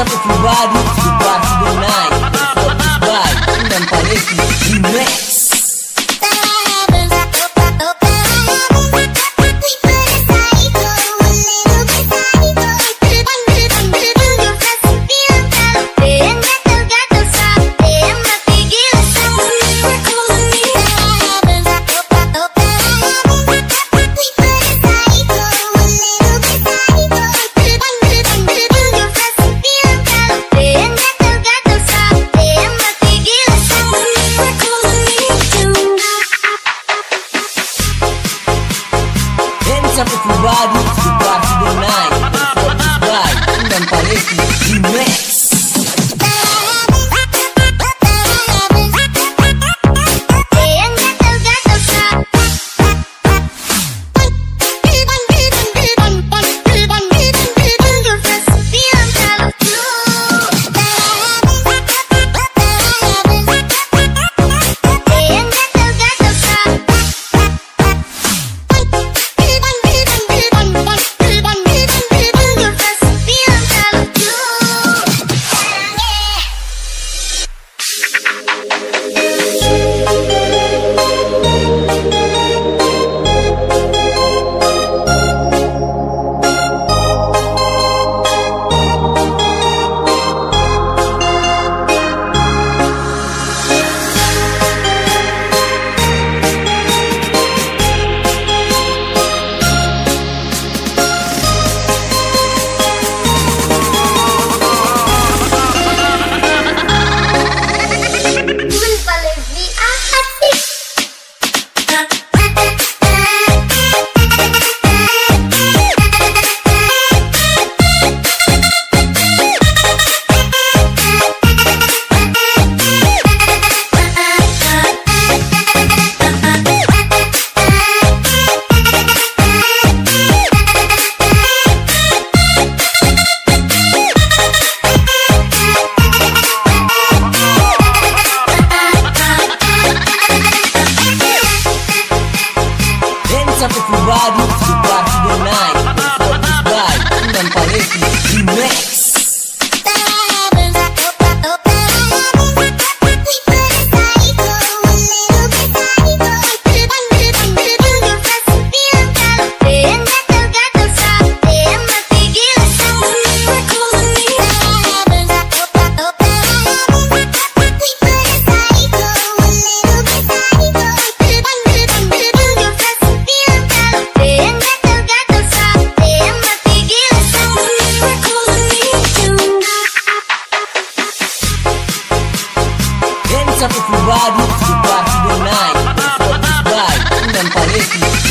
up if you ride riding Remix.